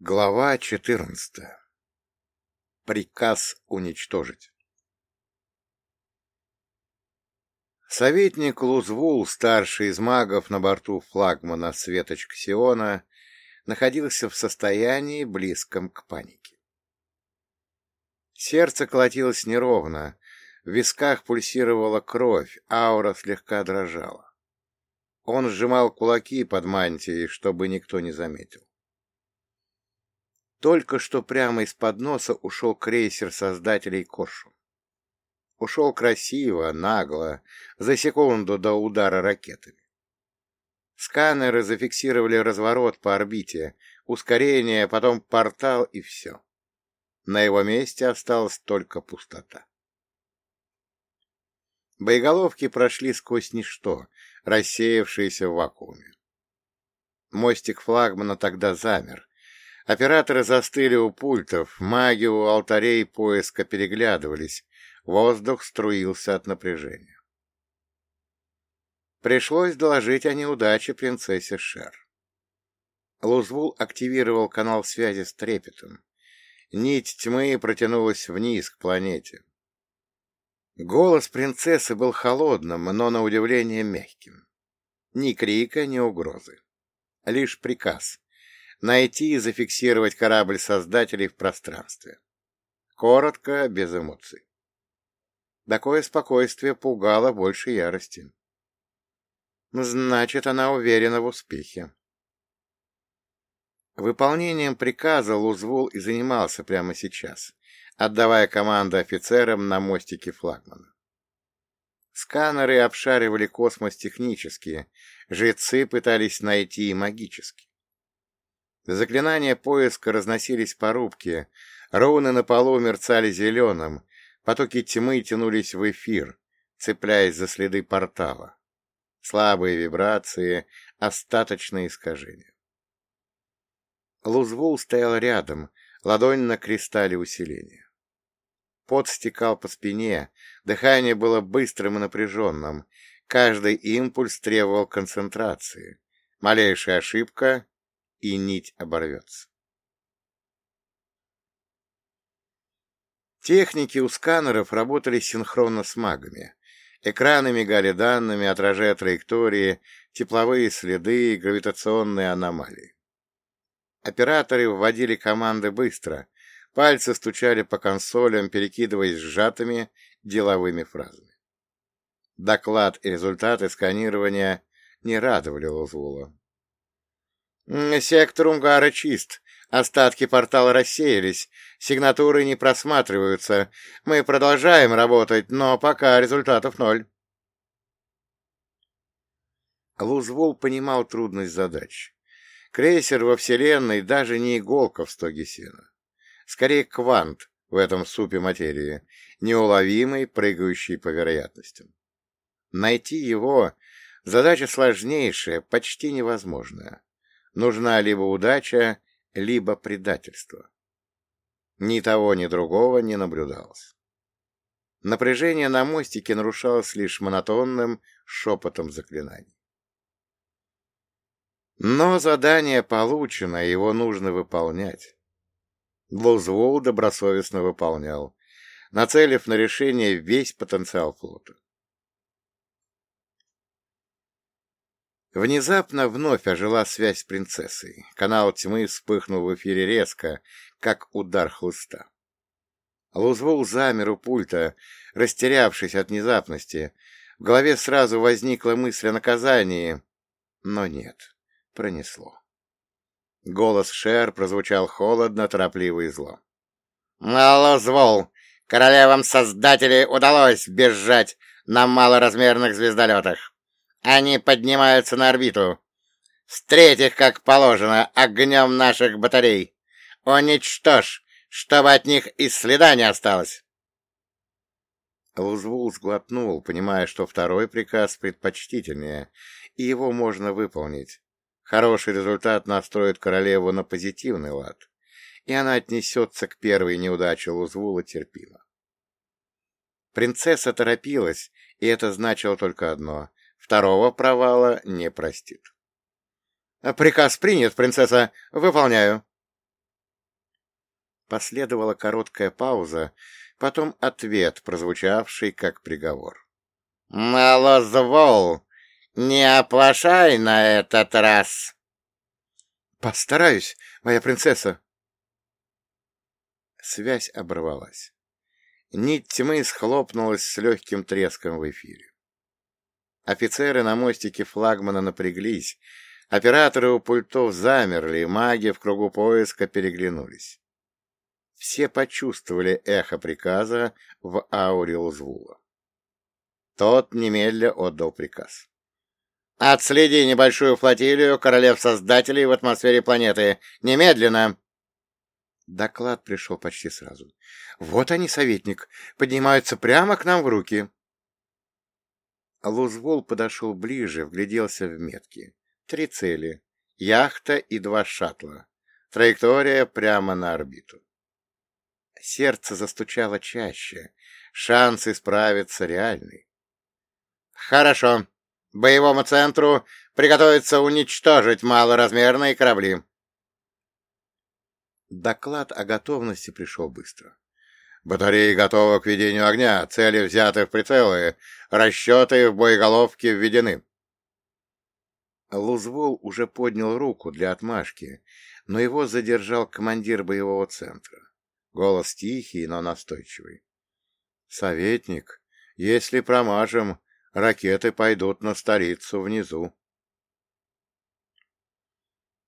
Глава 14. Приказ уничтожить. Советник Лузвул, старший из магов на борту флагмана Светоч Ксиона, находился в состоянии, близком к панике. Сердце колотилось неровно, в висках пульсировала кровь, аура слегка дрожала. Он сжимал кулаки под мантией, чтобы никто не заметил. Только что прямо из-под носа ушел крейсер создателей Коршу. Ушел красиво, нагло, за секунду до удара ракетами. Сканеры зафиксировали разворот по орбите, ускорение, потом портал и все. На его месте осталась только пустота. Боеголовки прошли сквозь ничто, рассеявшиеся в вакууме. Мостик флагмана тогда замер, Операторы застыли у пультов, маги у алтарей поиска переглядывались, воздух струился от напряжения. Пришлось доложить о неудаче принцессе Шер. Лузвул активировал канал связи с трепетом. Нить тьмы протянулась вниз к планете. Голос принцессы был холодным, но, на удивление, мягким. Ни крика, ни угрозы. Лишь приказ найти и зафиксировать корабль создателей в пространстве. Коротко, без эмоций. Такое спокойствие пугало больше ярости. Значит, она уверена в успехе. Выполнением приказа Лузвул и занимался прямо сейчас, отдавая команду офицерам на мостике флагмана. Сканеры обшаривали космос технически, жрецы пытались найти и магически. Заклинания поиска разносились по рубке, руны на полу мерцали зеленым, потоки тьмы тянулись в эфир, цепляясь за следы портала. Слабые вибрации, остаточные искажения. Лузвул стоял рядом, ладонь на кристалле усиления. Пот стекал по спине, дыхание было быстрым и напряженным, каждый импульс требовал концентрации. Малейшая ошибка и нить оборвется. Техники у сканеров работали синхронно с магами. Экраны мигали данными, отражая траектории, тепловые следы и гравитационные аномалии. Операторы вводили команды быстро, пальцы стучали по консолям, перекидываясь сжатыми деловыми фразами. Доклад и результаты сканирования не радовали Лузвула. Сектор Унгара чист. Остатки портала рассеялись. Сигнатуры не просматриваются. Мы продолжаем работать, но пока результатов ноль. Лузвол понимал трудность задач. Крейсер во Вселенной даже не иголка в стоге сена. Скорее квант в этом супе материи, неуловимый, прыгающий по вероятностям. Найти его — задача сложнейшая, почти невозможная нужна либо удача, либо предательство. Ни того, ни другого не наблюдалось. Напряжение на мостике нарушалось лишь монотонным шепотом заклинаний. Но задание получено, его нужно выполнять. Блузвол добросовестно выполнял, нацелив на решение весь потенциал флота. Внезапно вновь ожила связь с принцессой. Канал тьмы вспыхнул в эфире резко, как удар хлыста. Лузвол замер у пульта, растерявшись от внезапности. В голове сразу возникла мысль о наказании, но нет, пронесло. Голос Шер прозвучал холодно, торопливо и зло. «Лузвол, королевам-создателей удалось бежать на малоразмерных звездолетах. Они поднимаются на орбиту. Встреть их, как положено, огнем наших батарей. Уничтожь, чтобы от них и следа не осталось. Лузвул сглотнул, понимая, что второй приказ предпочтительнее, и его можно выполнить. Хороший результат настроит королеву на позитивный лад, и она отнесется к первой неудаче Лузвула терпимо. Принцесса торопилась, и это значило только одно Второго провала не простит. «Приказ принят, принцесса. Выполняю». Последовала короткая пауза, потом ответ, прозвучавший как приговор. «Малозвол, не оплошай на этот раз!» «Постараюсь, моя принцесса!» Связь оборвалась. Нить тьмы схлопнулась с легким треском в эфире. Офицеры на мостике флагмана напряглись, операторы у пультов замерли, маги в кругу поиска переглянулись. Все почувствовали эхо приказа в ауре Лузвула. Тот немедля отдал приказ. «Отследи небольшую флотилию королев-создателей в атмосфере планеты! Немедленно!» Доклад пришел почти сразу. «Вот они, советник, поднимаются прямо к нам в руки!» Лузвол подошел ближе, вгляделся в метки. Три цели. Яхта и два шаттла. Траектория прямо на орбиту. Сердце застучало чаще. Шансы справиться реальны. «Хорошо. Боевому центру приготовиться уничтожить малоразмерные корабли». Доклад о готовности пришел быстро. Батареи готовы к ведению огня, цели взяты в прицелы, расчеты в боеголовке введены. Лузвол уже поднял руку для отмашки, но его задержал командир боевого центра. Голос тихий, но настойчивый. — Советник, если промажем, ракеты пойдут на столицу внизу.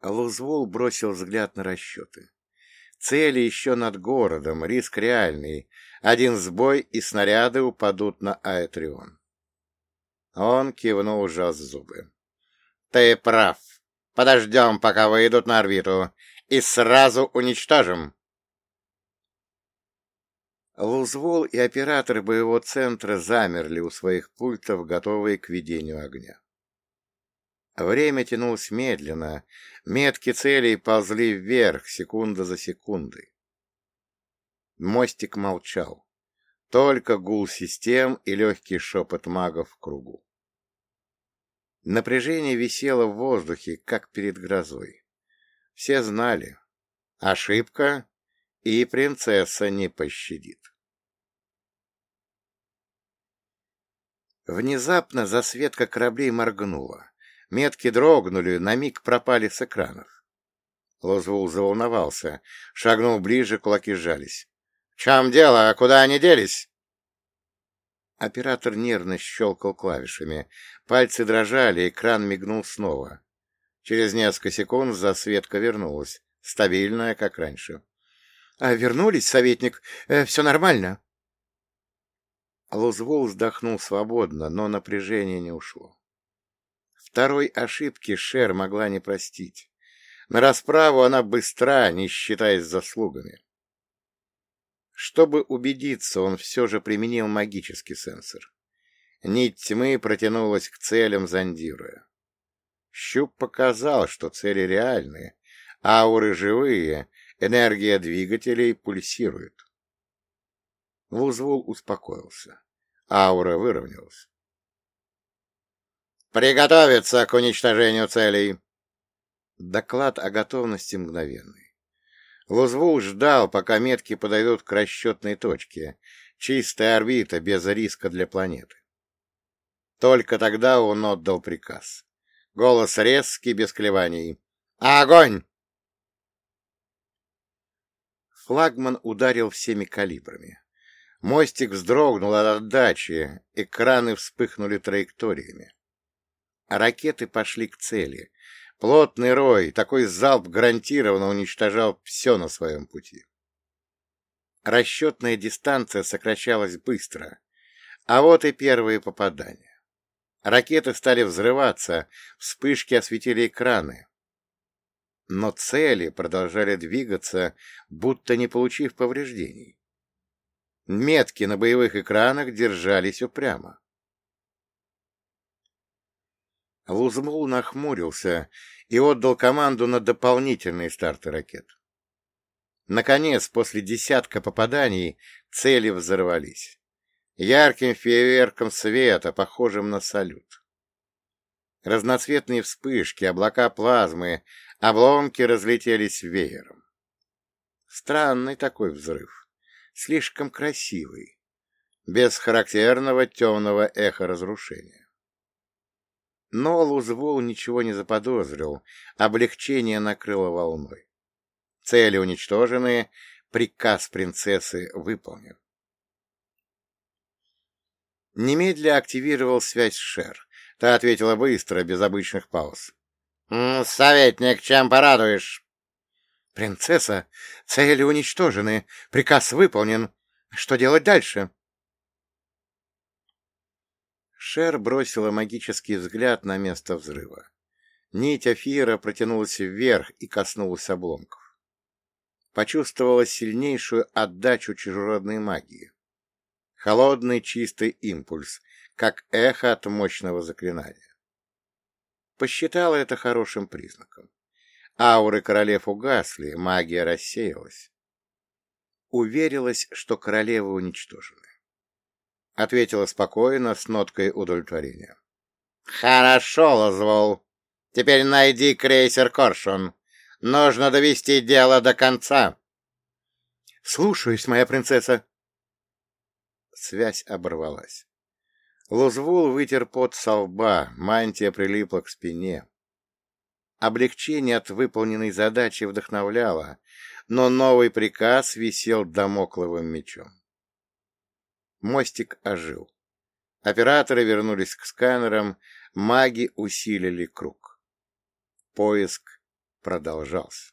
Лузвол бросил взгляд на расчеты. Цели еще над городом, риск реальный. Один сбой, и снаряды упадут на Аэтрион. Он кивнул, сжав зубы. — Ты прав. Подождем, пока выйдут на орбиту, и сразу уничтожим. Лузвол и операторы боевого центра замерли у своих пультов, готовые к ведению огня. Время тянулось медленно, метки целей ползли вверх, секунда за секундой. Мостик молчал. Только гул систем и легкий шепот магов в кругу. Напряжение висело в воздухе, как перед грозой. Все знали. Ошибка, и принцесса не пощадит. Внезапно засветка кораблей моргнула. Метки дрогнули, на миг пропали с экранов. Лозвул заволновался, шагнул ближе, кулаки сжались. — В чем дело? А куда они делись? Оператор нервно щелкал клавишами. Пальцы дрожали, экран мигнул снова. Через несколько секунд засветка вернулась, стабильная, как раньше. — А вернулись, советник? Э, все нормально? Лузвол вздохнул свободно, но напряжение не ушло. Второй ошибки Шер могла не простить. На расправу она быстра, не считаясь заслугами. Чтобы убедиться, он все же применил магический сенсор. Нить тьмы протянулась к целям, зондируя. Щуп показал, что цели реальные, ауры живые, энергия двигателей пульсирует. Вузвул успокоился. Аура выровнялась. «Приготовиться к уничтожению целей!» Доклад о готовности мгновенный. Лузвул ждал, пока метки подойдут к расчетной точке, чистая орбита без риска для планеты. Только тогда он отдал приказ. Голос резкий, без клеваний. «Огонь!» Флагман ударил всеми калибрами. Мостик вздрогнул от отдачи, экраны вспыхнули траекториями ракеты пошли к цели. Плотный рой, такой залп гарантированно уничтожал все на своем пути. Расчетная дистанция сокращалась быстро, а вот и первые попадания. Ракеты стали взрываться, вспышки осветили экраны. Но цели продолжали двигаться, будто не получив повреждений. Метки на боевых экранах держались упрямо. Лузмул нахмурился и отдал команду на дополнительные старты ракет. Наконец, после десятка попаданий, цели взорвались. Ярким фейерверком света, похожим на салют. Разноцветные вспышки, облака плазмы, обломки разлетелись веером. Странный такой взрыв. Слишком красивый. Без характерного темного эха разрушения. Но Лузвол ничего не заподозрил, облегчение накрыло волной. Цели уничтожены, приказ принцессы выполнен. Немедля активировал связь с Шер. Та ответила быстро, без обычных пауз. «Советник, чем порадуешь?» «Принцесса, цели уничтожены, приказ выполнен. Что делать дальше?» Шер бросила магический взгляд на место взрыва. Нить Афира протянулась вверх и коснулась обломков. Почувствовала сильнейшую отдачу чужеродной магии. Холодный чистый импульс, как эхо от мощного заклинания. Посчитала это хорошим признаком. Ауры королев угасли, магия рассеялась. Уверилась, что королевы уничтожены. Ответила спокойно, с ноткой удовлетворения. — Хорошо, Лазвол. Теперь найди крейсер Коршун. Нужно довести дело до конца. — Слушаюсь, моя принцесса. Связь оборвалась. Лузвул вытер пот со лба, мантия прилипла к спине. Облегчение от выполненной задачи вдохновляло, но новый приказ висел домокловым мечом. Мостик ожил. Операторы вернулись к сканерам, маги усилили круг. Поиск продолжался.